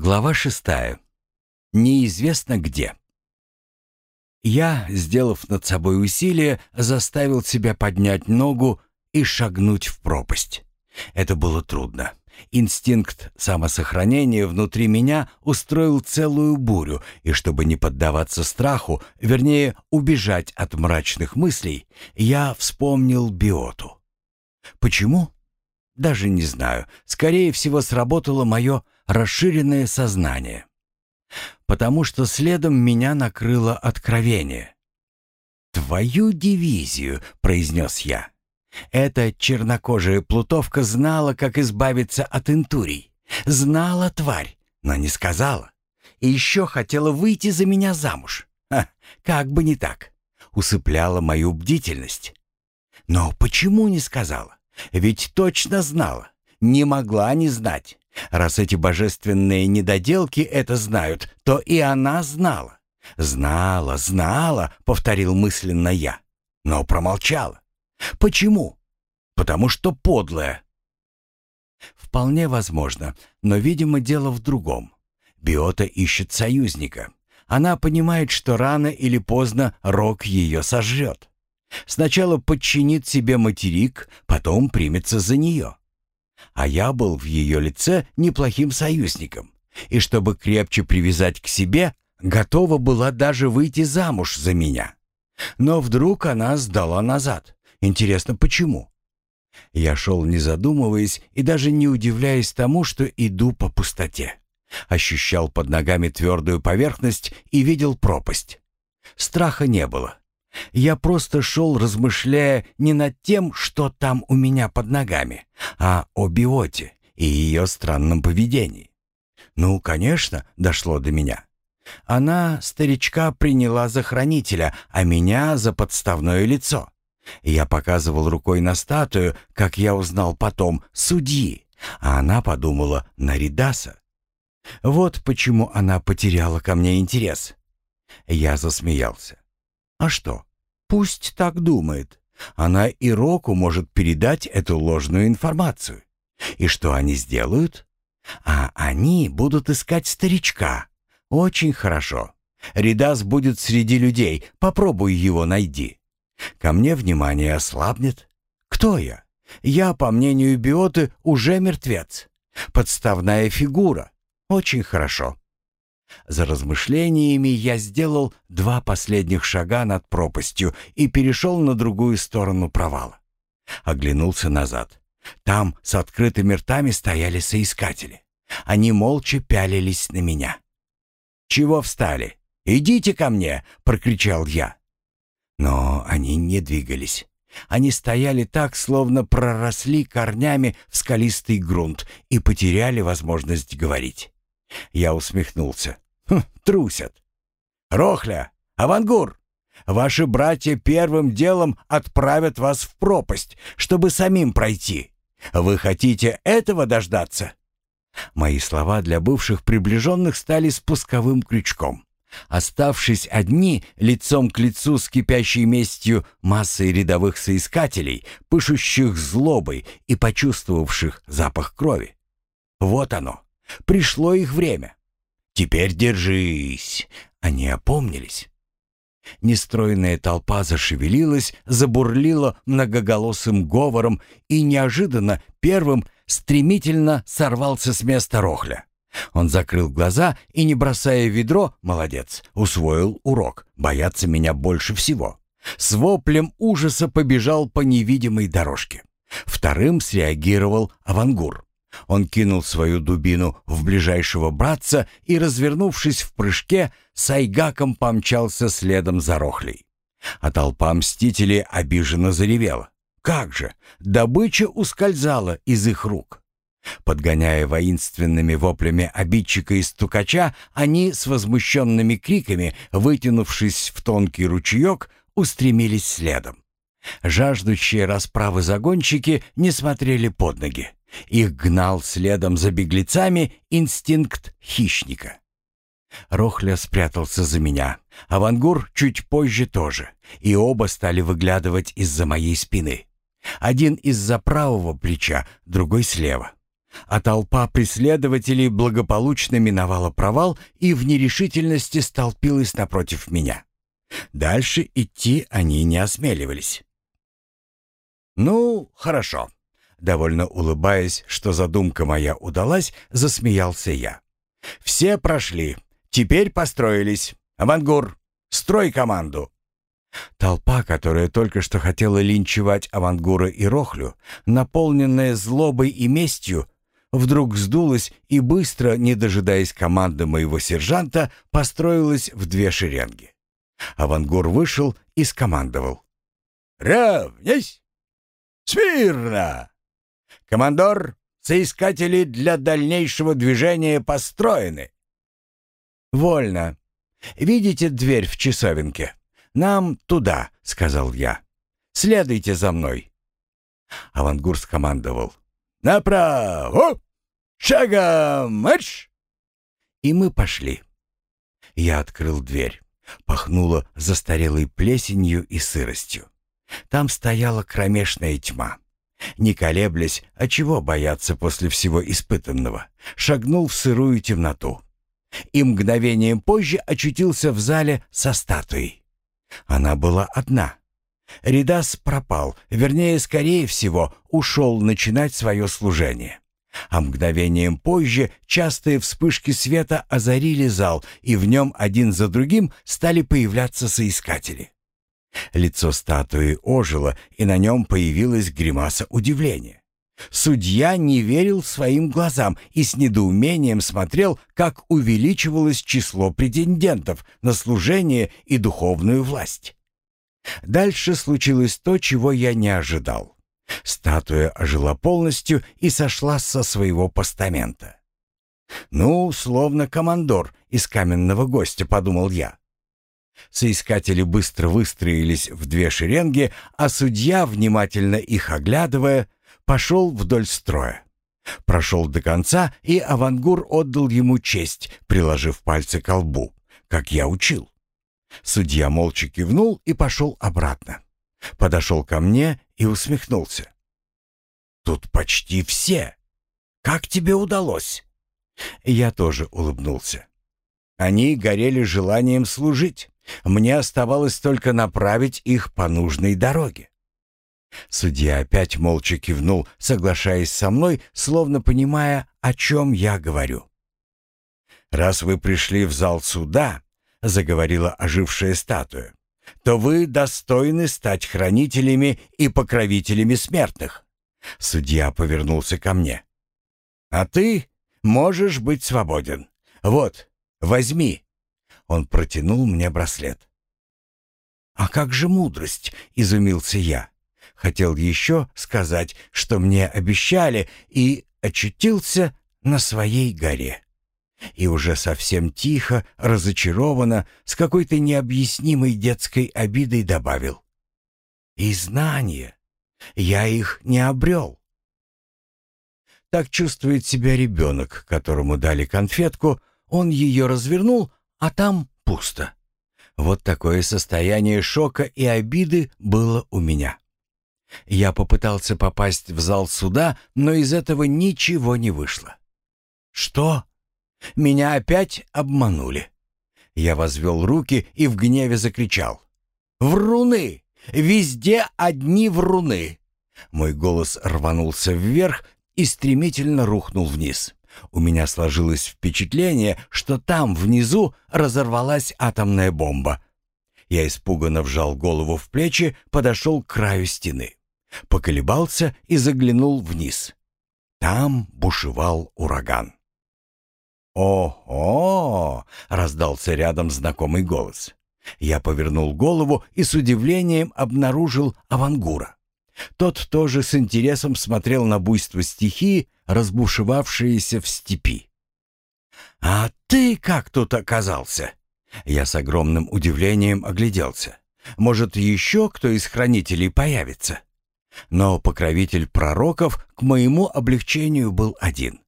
Глава шестая. Неизвестно где. Я, сделав над собой усилие, заставил себя поднять ногу и шагнуть в пропасть. Это было трудно. Инстинкт самосохранения внутри меня устроил целую бурю, и чтобы не поддаваться страху, вернее, убежать от мрачных мыслей, я вспомнил биоту. Почему? Даже не знаю. Скорее всего, сработало мое расширенное сознание. Потому что следом меня накрыло откровение. «Твою дивизию», — произнес я. Эта чернокожая плутовка знала, как избавиться от интурий. Знала тварь, но не сказала. И еще хотела выйти за меня замуж. Ха, как бы не так. Усыпляла мою бдительность. Но почему не сказала? Ведь точно знала. Не могла не знать. Раз эти божественные недоделки это знают, то и она знала. «Знала, знала», — повторил мысленно я, но промолчала. «Почему?» «Потому что подлая». Вполне возможно, но, видимо, дело в другом. Биота ищет союзника. Она понимает, что рано или поздно Рок ее сожрет. Сначала подчинит себе материк, потом примется за нее. А я был в ее лице неплохим союзником. И чтобы крепче привязать к себе, готова была даже выйти замуж за меня. Но вдруг она сдала назад. Интересно, почему? Я шел не задумываясь и даже не удивляясь тому, что иду по пустоте. Ощущал под ногами твердую поверхность и видел пропасть. Страха не было. Я просто шел, размышляя не над тем, что там у меня под ногами, а о биоте и ее странном поведении. Ну, конечно, дошло до меня. Она старичка приняла за хранителя, а меня за подставное лицо. Я показывал рукой на статую, как я узнал потом, судьи, а она подумала на Ридаса. Вот почему она потеряла ко мне интерес. Я засмеялся. А что? Пусть так думает. Она и Року может передать эту ложную информацию. И что они сделают? А они будут искать старичка. Очень хорошо. Ридас будет среди людей. Попробуй его найди. Ко мне внимание ослабнет. Кто я? Я, по мнению Биоты, уже мертвец. Подставная фигура. Очень хорошо. За размышлениями я сделал два последних шага над пропастью и перешел на другую сторону провала. Оглянулся назад. Там с открытыми ртами стояли соискатели. Они молча пялились на меня. «Чего встали? Идите ко мне!» — прокричал я. Но они не двигались. Они стояли так, словно проросли корнями в скалистый грунт и потеряли возможность говорить. Я усмехнулся. Хм, трусят. Рохля, Авангур, ваши братья первым делом отправят вас в пропасть, чтобы самим пройти. Вы хотите этого дождаться? Мои слова для бывших приближенных стали спусковым крючком. Оставшись одни, лицом к лицу с кипящей местью массой рядовых соискателей, пышущих злобой и почувствовавших запах крови. Вот оно, Пришло их время. Теперь держись. Они опомнились. Нестройная толпа зашевелилась, забурлила многоголосым говором и неожиданно первым стремительно сорвался с места Рохля. Он закрыл глаза и, не бросая ведро, молодец, усвоил урок, бояться меня больше всего. С воплем ужаса побежал по невидимой дорожке. Вторым среагировал Авангур. Он кинул свою дубину в ближайшего братца и, развернувшись в прыжке, с айгаком помчался следом за Рохлей. А толпа мстителей обиженно заревела. Как же, добыча ускользала из их рук. Подгоняя воинственными воплями обидчика и стукача, они с возмущенными криками, вытянувшись в тонкий ручеек, устремились следом. Жаждущие расправы загонщики не смотрели под ноги. Их гнал следом за беглецами инстинкт хищника. Рохля спрятался за меня, а Вангур чуть позже тоже, и оба стали выглядывать из-за моей спины. Один из-за правого плеча, другой слева. а толпа преследователей благополучно миновала провал и в нерешительности столпилась напротив меня. Дальше идти они не осмеливались. «Ну, хорошо», — довольно улыбаясь, что задумка моя удалась, засмеялся я. «Все прошли. Теперь построились. Авангур, строй команду!» Толпа, которая только что хотела линчевать Авангура и Рохлю, наполненная злобой и местью, вдруг сдулась и быстро, не дожидаясь команды моего сержанта, построилась в две шеренги. Авангур вышел и скомандовал. «Равнясь! Смирно! Командор, соискатели для дальнейшего движения построены!» «Вольно. Видите дверь в часовенке? Нам туда», — сказал я. «Следуйте за мной». Авангур скомандовал. «Направо! Шагом марш!» И мы пошли. Я открыл дверь. Пахнуло застарелой плесенью и сыростью. Там стояла кромешная тьма. Не колеблясь, а чего бояться после всего испытанного, шагнул в сырую темноту. И мгновением позже очутился в зале со статуей. Она была одна. Ридас пропал, вернее, скорее всего, ушел начинать свое служение. А мгновением позже частые вспышки света озарили зал, и в нем один за другим стали появляться соискатели. Лицо статуи ожило, и на нем появилась гримаса удивления. Судья не верил своим глазам и с недоумением смотрел, как увеличивалось число претендентов на служение и духовную власть. Дальше случилось то, чего я не ожидал. Статуя ожила полностью и сошла со своего постамента. «Ну, словно командор из каменного гостя», — подумал я. Соискатели быстро выстроились в две шеренги, а судья, внимательно их оглядывая, пошел вдоль строя. Прошел до конца, и Авангур отдал ему честь, приложив пальцы к лбу, как я учил. Судья молча кивнул и пошел обратно. Подошел ко мне и усмехнулся. «Тут почти все. Как тебе удалось?» Я тоже улыбнулся. Они горели желанием служить. Мне оставалось только направить их по нужной дороге. Судья опять молча кивнул, соглашаясь со мной, словно понимая, о чем я говорю. «Раз вы пришли в зал суда, — заговорила ожившая статуя, — то вы достойны стать хранителями и покровителями смертных. Судья повернулся ко мне. «А ты можешь быть свободен. Вот, возьми». Он протянул мне браслет. «А как же мудрость?» — изумился я. Хотел еще сказать, что мне обещали, и очутился на своей горе. И уже совсем тихо, разочарованно, с какой-то необъяснимой детской обидой добавил. «И знания. Я их не обрел». Так чувствует себя ребенок, которому дали конфетку, он ее развернул, а там пусто. Вот такое состояние шока и обиды было у меня. Я попытался попасть в зал суда, но из этого ничего не вышло. «Что? Меня опять обманули?» Я возвел руки и в гневе закричал. «Вруны! Везде одни вруны!» Мой голос рванулся вверх и стремительно рухнул вниз. У меня сложилось впечатление, что там, внизу, разорвалась атомная бомба. Я испуганно вжал голову в плечи, подошел к краю стены. Поколебался и заглянул вниз. Там бушевал ураган. «О-о!» — раздался рядом знакомый голос. Я повернул голову и с удивлением обнаружил Авангура. Тот тоже с интересом смотрел на буйство стихии, разбушевавшиеся в степи. «А ты как тут оказался?» Я с огромным удивлением огляделся. «Может, еще кто из хранителей появится?» Но покровитель пророков к моему облегчению был один.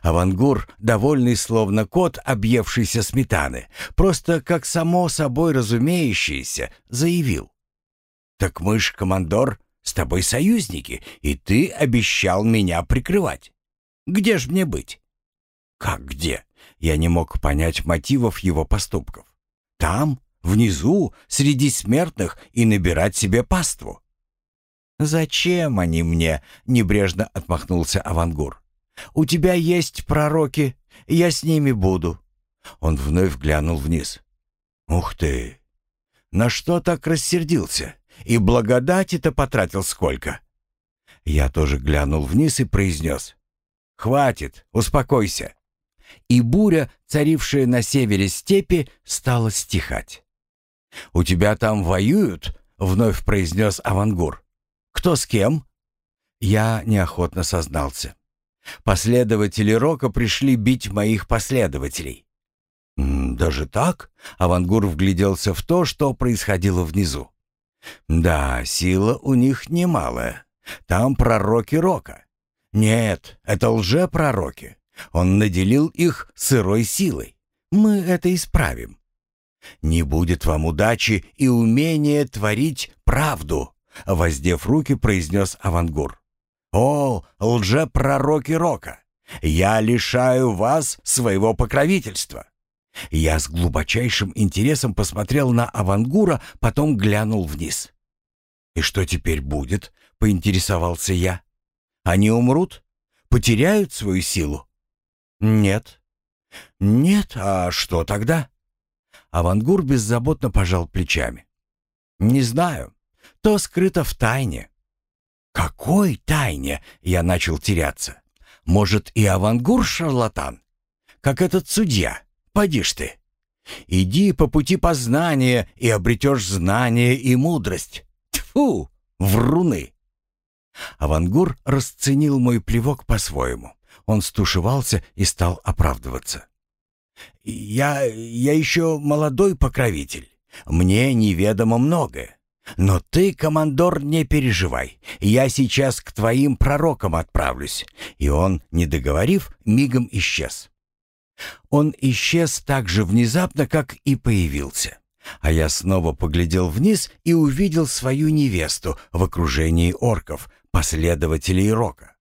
Авангур, довольный словно кот, объевшийся сметаны, просто как само собой разумеющееся, заявил. «Так мы ж, командор, с тобой союзники, и ты обещал меня прикрывать. Где ж мне быть?» «Как где?» Я не мог понять мотивов его поступков. «Там, внизу, среди смертных и набирать себе паству». «Зачем они мне?» — небрежно отмахнулся Авангур. «У тебя есть пророки, я с ними буду». Он вновь глянул вниз. «Ух ты! На что так рассердился? И благодати-то потратил сколько?» Я тоже глянул вниз и произнес. «Хватит, успокойся». И буря, царившая на севере степи, стала стихать. «У тебя там воюют?» — вновь произнес Авангур. «Кто с кем?» Я неохотно сознался. Последователи Рока пришли бить моих последователей. «Даже так?» — Авангур вгляделся в то, что происходило внизу. «Да, сила у них немалая. Там пророки Рока. Нет, это лже-пророки. Он наделил их сырой силой. Мы это исправим. Не будет вам удачи и умения творить правду, воздев руки, произнес Авангур. О, лже-пророки Рока, я лишаю вас своего покровительства. Я с глубочайшим интересом посмотрел на Авангура, потом глянул вниз. «И что теперь будет?» — поинтересовался я. «Они умрут? Потеряют свою силу?» «Нет». «Нет? А что тогда?» Авангур беззаботно пожал плечами. «Не знаю. То скрыто в тайне». «Какой тайне?» — я начал теряться. «Может, и Авангур шарлатан? Как этот судья? Поди ж ты. Иди по пути познания и обретешь знание и мудрость. Тьфу, вруны!» Авангур расценил мой плевок по-своему. Он стушевался и стал оправдываться. «Я... я еще молодой покровитель. Мне неведомо многое. Но ты, командор, не переживай. Я сейчас к твоим пророкам отправлюсь». И он, не договорив, мигом исчез. Он исчез так же внезапно, как и появился. А я снова поглядел вниз и увидел свою невесту в окружении орков, последователей Рока.